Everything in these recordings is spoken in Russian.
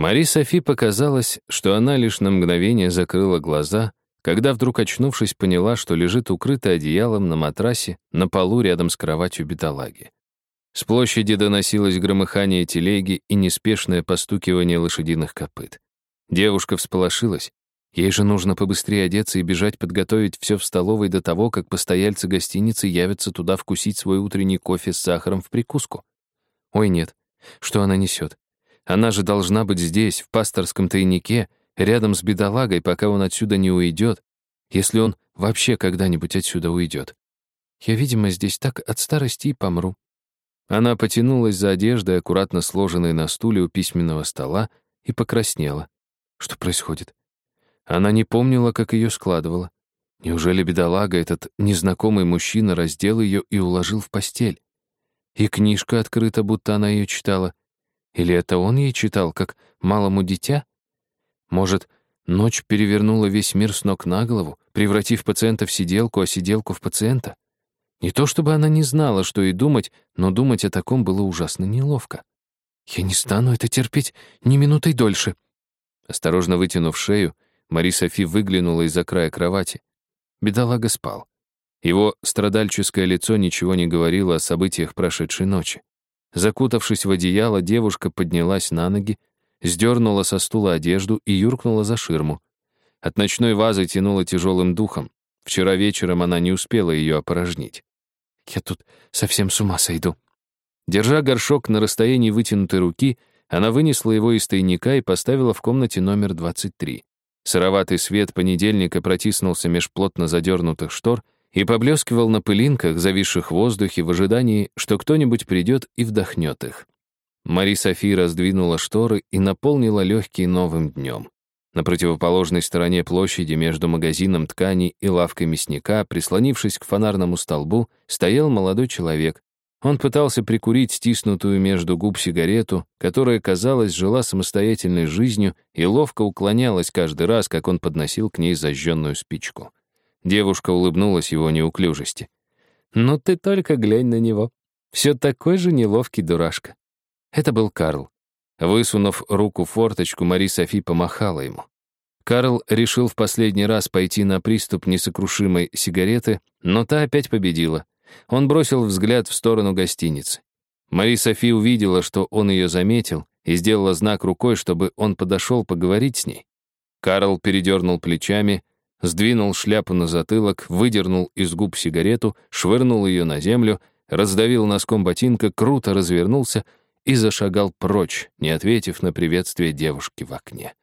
Мари Софи показалось, что она лишь на мгновение закрыла глаза, когда вдруг, очнувшись, поняла, что лежит укрытая одеялом на матрасе на полу рядом с кроватью бедолаги. С площади доносилось громыхание телеги и неспешное постукивание лошадиных копыт. Девушка всполошилась. Ей же нужно побыстрее одеться и бежать подготовить все в столовой до того, как постояльцы гостиницы явятся туда вкусить свой утренний кофе с сахаром в прикуску. Ой, нет, что она несет? Она же должна быть здесь, в пасторском тайнике, рядом с бедолагой, пока он отсюда не уйдет, если он вообще когда-нибудь отсюда уйдет. Я, видимо, здесь так от старости и помру. Она потянулась за одеждой, аккуратно сложенной на стуле у письменного стола, и покраснела. Что происходит? Она не помнила, как ее складывала. Неужели бедолага, этот незнакомый мужчина, раздел ее и уложил в постель? И книжка открыта, будто она ее читала. Или это он ей читал, как малому дитя? Может, ночь перевернула весь мир с ног на голову, превратив пациента в сиделку, а сиделку в пациента? Не то чтобы она не знала, что и думать, но думать о таком было ужасно неловко. «Я не стану это терпеть ни минутой дольше». Осторожно вытянув шею, Мари Софи выглянула из-за края кровати. Бедолага спал. Его страдальческое лицо ничего не говорило о событиях прошедшей ночи. Закутавшись в одеяло, девушка поднялась на ноги, сдернула со стула одежду и юркнула за ширму. От ночной вазы тянуло тяжелым духом. Вчера вечером она не успела ее опорожнить. «Я тут совсем с ума сойду». Держа горшок на расстоянии вытянутой руки, она вынесла его из тайника и поставила в комнате номер 23. Сыроватый свет понедельника протиснулся меж плотно задернутых штор и поблескивал на пылинках, зависших в воздухе в ожидании, что кто-нибудь придет и вдохнет их. Мари Софи раздвинула шторы и наполнила легкие новым днем. На противоположной стороне площади между магазином тканей и лавкой мясника, прислонившись к фонарному столбу, стоял молодой человек. Он пытался прикурить стиснутую между губ сигарету, которая, казалось, жила самостоятельной жизнью и ловко уклонялась каждый раз, как он подносил к ней зажженную спичку. Девушка улыбнулась его неуклюжести. «Ну ты только глянь на него. Все такой же неловкий дурашка». Это был Карл. Высунув руку в форточку, Мари Софи помахала ему. Карл решил в последний раз пойти на приступ несокрушимой сигареты, но та опять победила. Он бросил взгляд в сторону гостиницы. Мари Софи увидела, что он ее заметил, и сделала знак рукой, чтобы он подошел поговорить с ней. Карл передернул плечами, сдвинул шляпу на затылок, выдернул из губ сигарету, швырнул ее на землю, раздавил носком ботинка, круто развернулся и зашагал прочь, не ответив на приветствие девушки в окне.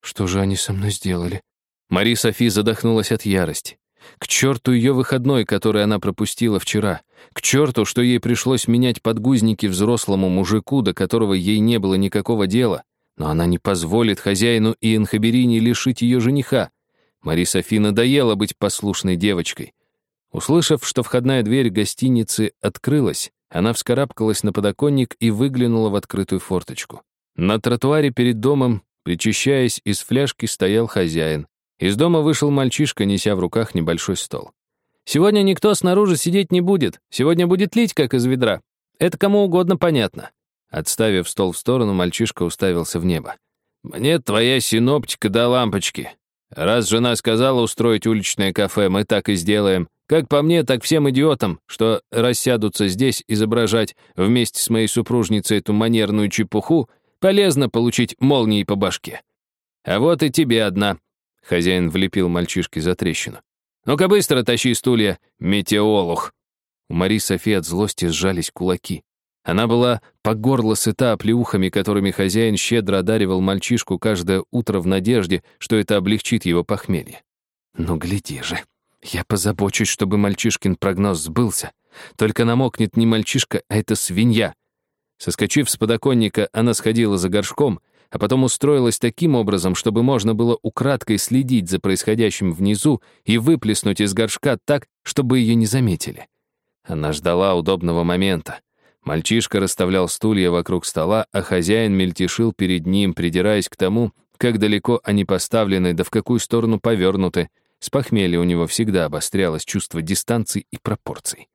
Что же они со мной сделали? Мари Софи задохнулась от ярости. К черту ее выходной, который она пропустила вчера. К черту, что ей пришлось менять подгузники взрослому мужику, до которого ей не было никакого дела. Но она не позволит хозяину и Инхаберине лишить ее жениха. Мари Софи надоело быть послушной девочкой. Услышав, что входная дверь гостиницы открылась, она вскарабкалась на подоконник и выглянула в открытую форточку. На тротуаре перед домом, причащаясь из фляжки, стоял хозяин. Из дома вышел мальчишка, неся в руках небольшой стол. «Сегодня никто снаружи сидеть не будет. Сегодня будет лить, как из ведра. Это кому угодно понятно». Отставив стол в сторону, мальчишка уставился в небо. «Мне твоя синоптика до лампочки. Раз жена сказала устроить уличное кафе, мы так и сделаем. Как по мне, так всем идиотам, что рассядутся здесь изображать вместе с моей супружницей эту манерную чепуху, полезно получить молнией по башке. А вот и тебе одна. Хозяин влепил мальчишке за трещину. Ну-ка быстро тащи стулья, метеолух. У Мари Софи от злости сжались кулаки. Она была по горло сыта оплеухами, которыми хозяин щедро одаривал мальчишку каждое утро в надежде, что это облегчит его похмелье. «Ну, гляди же, я позабочусь, чтобы мальчишкин прогноз сбылся. Только намокнет не мальчишка, а эта свинья». Соскочив с подоконника, она сходила за горшком, а потом устроилась таким образом, чтобы можно было украдкой следить за происходящим внизу и выплеснуть из горшка так, чтобы ее не заметили. Она ждала удобного момента. Мальчишка расставлял стулья вокруг стола, а хозяин мельтешил перед ним, придираясь к тому, как далеко они поставлены, да в какую сторону повернуты. С похмелья у него всегда обострялось чувство дистанции и пропорций.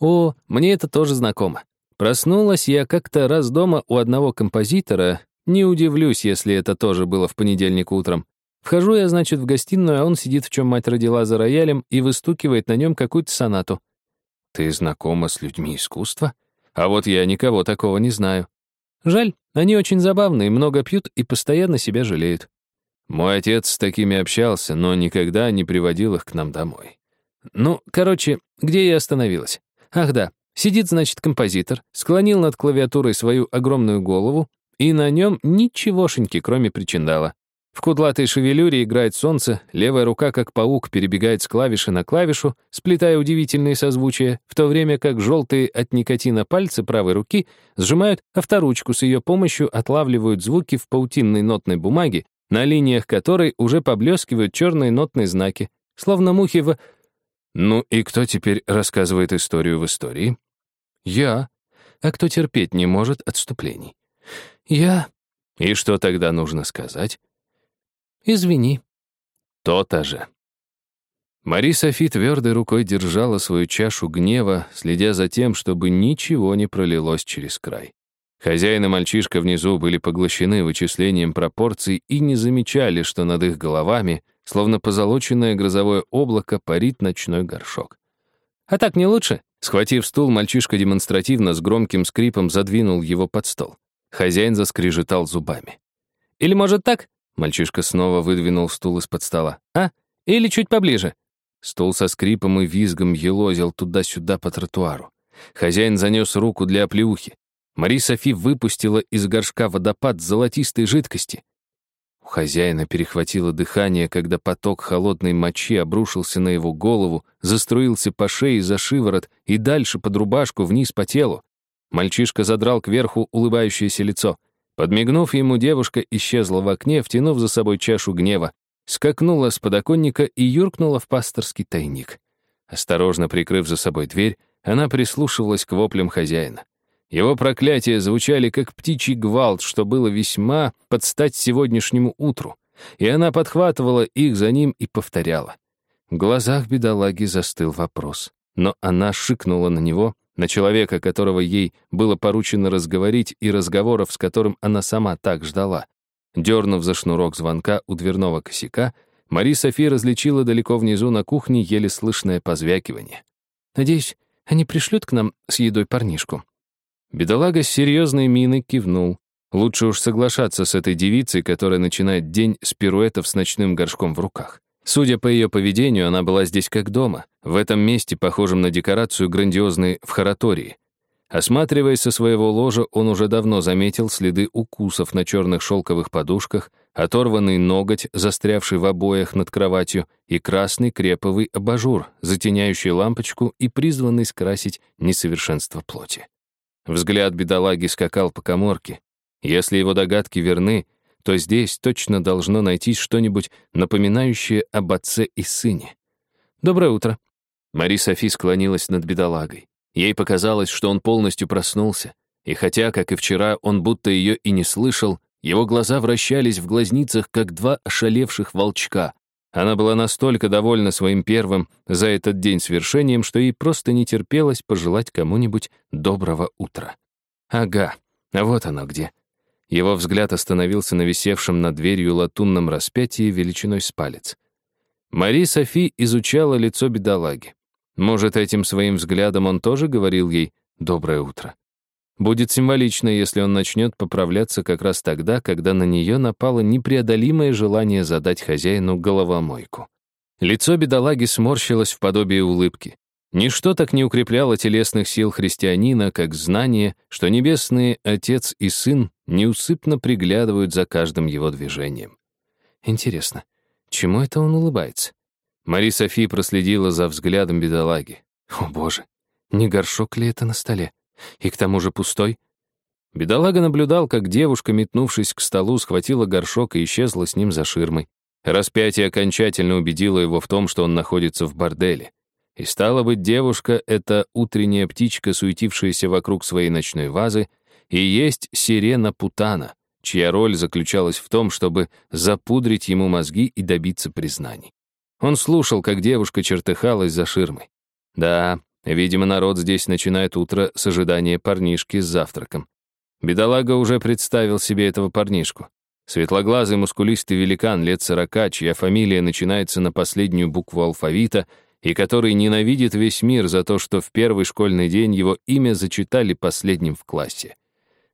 О, мне это тоже знакомо. Проснулась я как-то раз дома у одного композитора, Не удивлюсь, если это тоже было в понедельник утром. Вхожу я, значит, в гостиную, а он сидит, в чем мать родила за роялем, и выстукивает на нем какую-то сонату. Ты знакома с людьми искусства? А вот я никого такого не знаю. Жаль, они очень забавные, много пьют и постоянно себя жалеют. Мой отец с такими общался, но никогда не приводил их к нам домой. Ну, короче, где я остановилась? Ах да, сидит, значит, композитор, склонил над клавиатурой свою огромную голову, и на нем ничегошеньки, кроме причиндала. В кудлатой шевелюре играет солнце, левая рука, как паук, перебегает с клавиши на клавишу, сплетая удивительные созвучия, в то время как желтые от никотина пальцы правой руки сжимают авторучку, с ее помощью отлавливают звуки в паутинной нотной бумаге, на линиях которой уже поблескивают черные нотные знаки, словно мухи в... Ну и кто теперь рассказывает историю в истории? Я. А кто терпеть не может отступлений? Я. И что тогда нужно сказать? Извини. То-то же. Мари Софи твердой рукой держала свою чашу гнева, следя за тем, чтобы ничего не пролилось через край. Хозяин и мальчишка внизу были поглощены вычислением пропорций и не замечали, что над их головами, словно позолоченное грозовое облако, парит ночной горшок. «А так не лучше?» Схватив стул, мальчишка демонстративно с громким скрипом задвинул его под стол. Хозяин заскрежетал зубами. «Или, может, так?» Мальчишка снова выдвинул стул из-под стола. «А? Или чуть поближе?» Стул со скрипом и визгом елозил туда-сюда по тротуару. Хозяин занес руку для оплеухи. Мари Софи выпустила из горшка водопад золотистой жидкости. У хозяина перехватило дыхание, когда поток холодной мочи обрушился на его голову, заструился по шее за шиворот и дальше под рубашку вниз по телу. Мальчишка задрал кверху улыбающееся лицо. Подмигнув ему, девушка исчезла в окне, втянув за собой чашу гнева, скакнула с подоконника и юркнула в пасторский тайник. Осторожно прикрыв за собой дверь, она прислушивалась к воплям хозяина. Его проклятия звучали как птичий гвалт, что было весьма под стать сегодняшнему утру, и она подхватывала их за ним и повторяла. В глазах бедолаги застыл вопрос, но она шикнула на него, на человека, которого ей было поручено разговорить, и разговоров, с которым она сама так ждала. Дернув за шнурок звонка у дверного косяка, Мари Софи различила далеко внизу на кухне еле слышное позвякивание. «Надеюсь, они пришлют к нам с едой парнишку», Бедолага с серьезной миной кивнул. Лучше уж соглашаться с этой девицей, которая начинает день с пируэтов с ночным горшком в руках. Судя по ее поведению, она была здесь как дома, в этом месте, похожем на декорацию грандиозной в Харатории. Осматриваясь со своего ложа, он уже давно заметил следы укусов на черных шелковых подушках, оторванный ноготь, застрявший в обоях над кроватью, и красный креповый абажур, затеняющий лампочку и призванный скрасить несовершенство плоти. Взгляд бедолаги скакал по коморке. Если его догадки верны, то здесь точно должно найтись что-нибудь напоминающее об отце и сыне. «Доброе утро». Мари Софи склонилась над бедолагой. Ей показалось, что он полностью проснулся. И хотя, как и вчера, он будто ее и не слышал, его глаза вращались в глазницах, как два ошалевших волчка, она была настолько довольна своим первым за этот день свершением, что ей просто не терпелось пожелать кому-нибудь доброго утра. Ага, а вот оно где. Его взгляд остановился на висевшем над дверью латунном распятии величиной с палец. Мари Софи изучала лицо бедолаги. Может, этим своим взглядом он тоже говорил ей «доброе утро». Будет символично, если он начнет поправляться как раз тогда, когда на нее напало непреодолимое желание задать хозяину головомойку. Лицо бедолаги сморщилось в подобие улыбки. Ничто так не укрепляло телесных сил христианина, как знание, что небесные Отец и Сын неусыпно приглядывают за каждым его движением. Интересно, чему это он улыбается? Мари Софи проследила за взглядом бедолаги. О, боже, не горшок ли это на столе? И к тому же пустой. Бедолага наблюдал, как девушка, метнувшись к столу, схватила горшок и исчезла с ним за ширмой. Распятие окончательно убедило его в том, что он находится в борделе. И стало быть, девушка — это утренняя птичка, суетившаяся вокруг своей ночной вазы, и есть сирена Путана, чья роль заключалась в том, чтобы запудрить ему мозги и добиться признаний. Он слушал, как девушка чертыхалась за ширмой. Да, Видимо, народ здесь начинает утро с ожидания парнишки с завтраком. Бедолага уже представил себе этого парнишку. Светлоглазый мускулистый великан лет сорока, чья фамилия начинается на последнюю букву алфавита и который ненавидит весь мир за то, что в первый школьный день его имя зачитали последним в классе.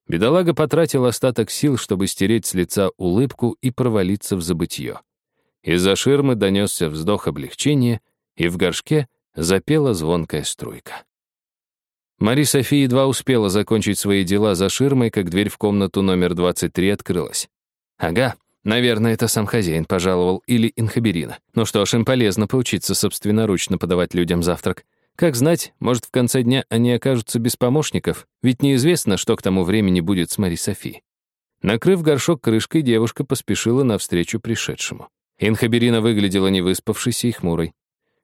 Бедолага потратил остаток сил, чтобы стереть с лица улыбку и провалиться в забытье. Из-за ширмы донесся вздох облегчения, и в горшке запела звонкая струйка. Мари Софи едва успела закончить свои дела за ширмой, как дверь в комнату номер 23 открылась. Ага, наверное, это сам хозяин пожаловал или инхаберина. Ну что ж, им полезно поучиться собственноручно подавать людям завтрак. Как знать, может, в конце дня они окажутся без помощников, ведь неизвестно, что к тому времени будет с Мари Софи. Накрыв горшок крышкой, девушка поспешила навстречу пришедшему. Инхаберина выглядела невыспавшейся и хмурой.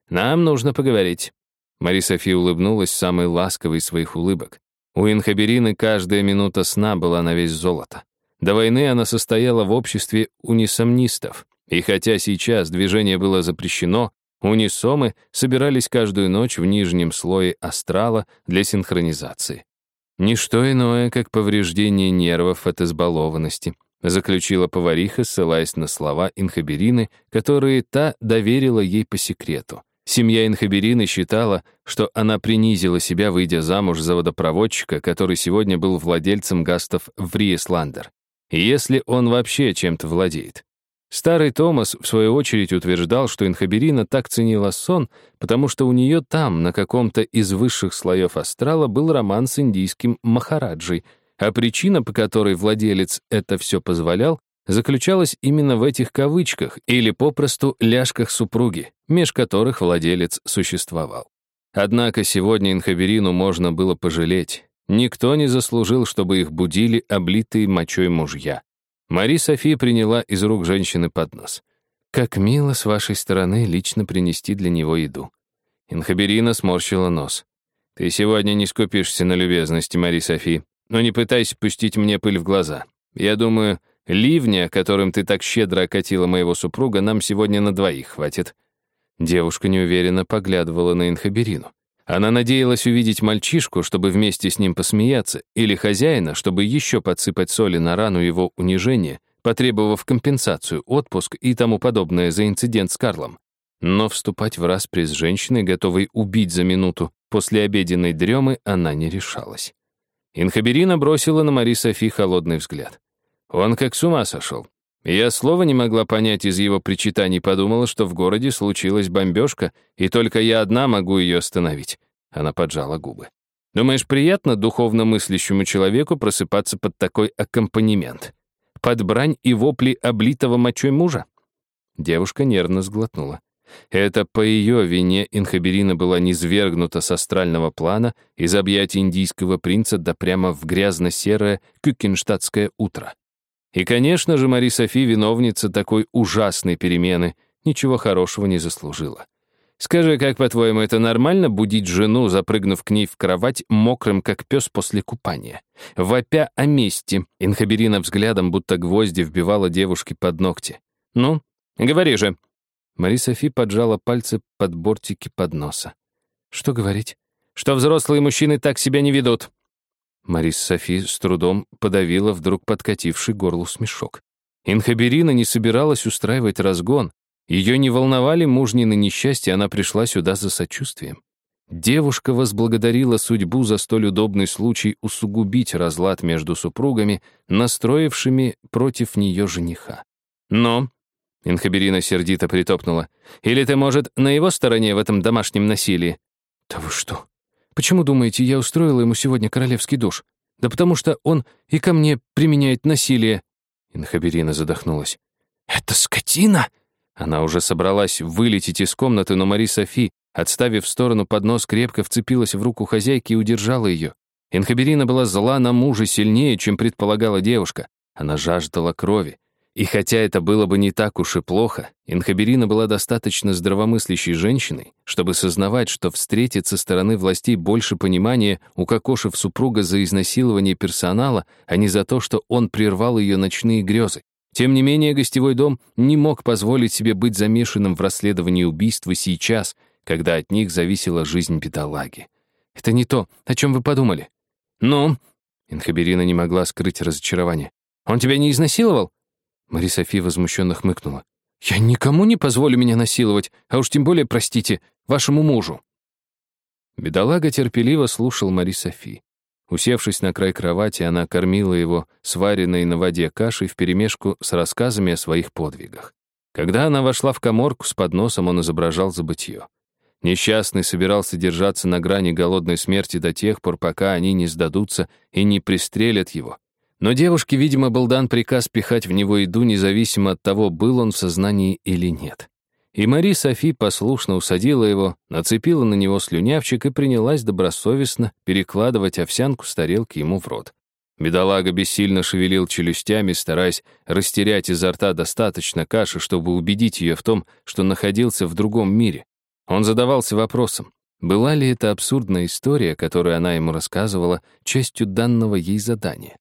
«Нам нужно поговорить». Мари Софи улыбнулась самой ласковой из своих улыбок. У Инхаберины каждая минута сна была на весь золото. До войны она состояла в обществе унисомнистов, и хотя сейчас движение было запрещено, унисомы собирались каждую ночь в нижнем слое астрала для синхронизации. Ничто иное, как повреждение нервов от избалованности, заключила повариха, ссылаясь на слова Инхаберины, которые та доверила ей по секрету. Семья Инхаберины считала, что она принизила себя, выйдя замуж за водопроводчика, который сегодня был владельцем гастов в Риесландер. Если он вообще чем-то владеет. Старый Томас, в свою очередь, утверждал, что Инхаберина так ценила сон, потому что у нее там, на каком-то из высших слоев астрала, был роман с индийским Махараджей — а причина, по которой владелец это все позволял, заключалась именно в этих кавычках или попросту ляжках супруги, меж которых владелец существовал. Однако сегодня Инхаберину можно было пожалеть. Никто не заслужил, чтобы их будили облитые мочой мужья. Мари Софи приняла из рук женщины поднос. «Как мило с вашей стороны лично принести для него еду». Инхаберина сморщила нос. «Ты сегодня не скупишься на любезности, Мари Софи но не пытайся пустить мне пыль в глаза. Я думаю, ливня, которым ты так щедро окатила моего супруга, нам сегодня на двоих хватит». Девушка неуверенно поглядывала на Инхаберину. Она надеялась увидеть мальчишку, чтобы вместе с ним посмеяться, или хозяина, чтобы еще подсыпать соли на рану его унижения, потребовав компенсацию, отпуск и тому подобное за инцидент с Карлом. Но вступать в распри с женщиной, готовой убить за минуту после обеденной дремы, она не решалась. Инхаберина бросила на Мари Софи холодный взгляд. Он как с ума сошел. Я слова не могла понять из его причитаний, подумала, что в городе случилась бомбежка, и только я одна могу ее остановить. Она поджала губы. Думаешь, приятно духовно мыслящему человеку просыпаться под такой аккомпанемент? Под брань и вопли облитого мочой мужа? Девушка нервно сглотнула. Это по ее вине Инхаберина была низвергнута с астрального плана из объятий индийского принца да прямо в грязно-серое кюкенштадтское утро. И, конечно же, Мари Софи, виновница такой ужасной перемены, ничего хорошего не заслужила. Скажи, как, по-твоему, это нормально будить жену, запрыгнув к ней в кровать, мокрым, как пес после купания? Вопя о мести, Инхаберина взглядом, будто гвозди, вбивала девушке под ногти. «Ну, говори же», Мари Софи поджала пальцы под бортики подноса. «Что говорить?» «Что взрослые мужчины так себя не ведут». Марис Софи с трудом подавила вдруг подкативший горлу смешок. Инхаберина не собиралась устраивать разгон. Ее не волновали мужнины несчастья, она пришла сюда за сочувствием. Девушка возблагодарила судьбу за столь удобный случай усугубить разлад между супругами, настроившими против нее жениха. Но Инхаберина сердито притопнула. «Или ты, может, на его стороне в этом домашнем насилии?» «Да вы что? Почему, думаете, я устроила ему сегодня королевский душ? Да потому что он и ко мне применяет насилие». Инхаберина задохнулась. «Это скотина!» Она уже собралась вылететь из комнаты, но Мари Софи, отставив в сторону поднос, крепко вцепилась в руку хозяйки и удержала ее. Инхаберина была зла на мужа сильнее, чем предполагала девушка. Она жаждала крови. И хотя это было бы не так уж и плохо, Инхаберина была достаточно здравомыслящей женщиной, чтобы сознавать, что встретит со стороны властей больше понимания, укокошив супруга за изнасилование персонала, а не за то, что он прервал ее ночные грезы. Тем не менее, гостевой дом не мог позволить себе быть замешанным в расследовании убийства сейчас, когда от них зависела жизнь бедолаги. «Это не то, о чем вы подумали». «Ну?» Инхаберина не могла скрыть разочарование. «Он тебя не изнасиловал?» Мари Софи возмущенно хмыкнула. «Я никому не позволю меня насиловать, а уж тем более, простите, вашему мужу». Бедолага терпеливо слушал Мари Софи. Усевшись на край кровати, она кормила его сваренной на воде кашей вперемешку с рассказами о своих подвигах. Когда она вошла в коморку с подносом, он изображал забытье. Несчастный собирался держаться на грани голодной смерти до тех пор, пока они не сдадутся и не пристрелят его. Но девушке, видимо, был дан приказ пихать в него еду, независимо от того, был он в сознании или нет. И Мари Софи послушно усадила его, нацепила на него слюнявчик и принялась добросовестно перекладывать овсянку с тарелки ему в рот. Бедолага бессильно шевелил челюстями, стараясь растерять изо рта достаточно каши, чтобы убедить ее в том, что находился в другом мире. Он задавался вопросом, была ли эта абсурдная история, которую она ему рассказывала, частью данного ей задания.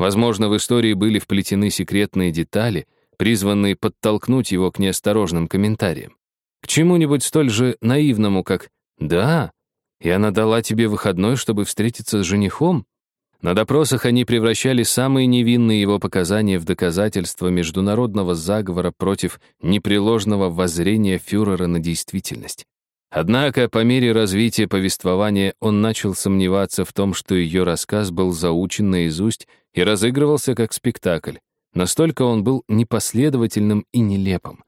Возможно, в истории были вплетены секретные детали, призванные подтолкнуть его к неосторожным комментариям. К чему-нибудь столь же наивному, как «Да, и она дала тебе выходной, чтобы встретиться с женихом?» На допросах они превращали самые невинные его показания в доказательство международного заговора против непреложного воззрения фюрера на действительность. Однако по мере развития повествования он начал сомневаться в том, что ее рассказ был заучен наизусть и разыгрывался как спектакль. Настолько он был непоследовательным и нелепым.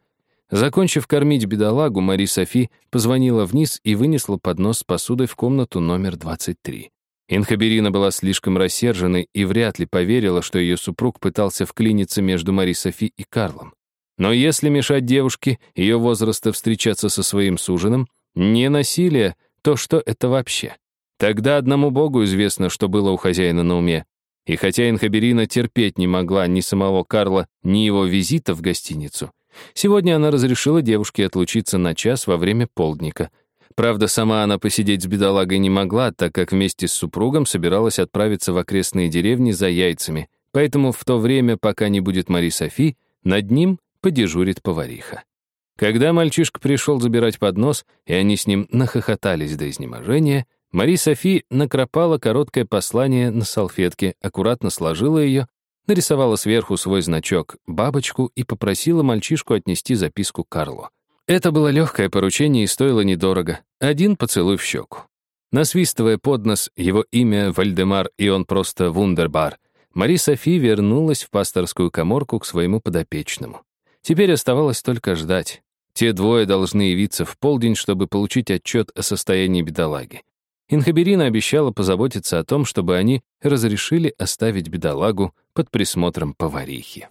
Закончив кормить бедолагу, Мари Софи позвонила вниз и вынесла поднос с посудой в комнату номер 23. Инхаберина была слишком рассерженной и вряд ли поверила, что ее супруг пытался вклиниться между Мари Софи и Карлом. Но если мешать девушке ее возраста встречаться со своим суженым, не насилие, то что это вообще? Тогда одному богу известно, что было у хозяина на уме. И хотя Инхаберина терпеть не могла ни самого Карла, ни его визита в гостиницу, сегодня она разрешила девушке отлучиться на час во время полдника. Правда, сама она посидеть с бедолагой не могла, так как вместе с супругом собиралась отправиться в окрестные деревни за яйцами, поэтому в то время, пока не будет Мари Софи, над ним подежурит повариха. Когда мальчишка пришел забирать поднос, и они с ним нахохотались до изнеможения, Мари Софи накропала короткое послание на салфетке, аккуратно сложила ее, нарисовала сверху свой значок, бабочку и попросила мальчишку отнести записку Карлу. Это было легкое поручение и стоило недорого. Один поцелуй в щеку. Насвистывая под нос его имя Вальдемар, и он просто вундербар, Мари Софи вернулась в пасторскую коморку к своему подопечному. Теперь оставалось только ждать. Те двое должны явиться в полдень, чтобы получить отчет о состоянии бедолаги. Инхаберина обещала позаботиться о том, чтобы они разрешили оставить бедолагу под присмотром поварихи.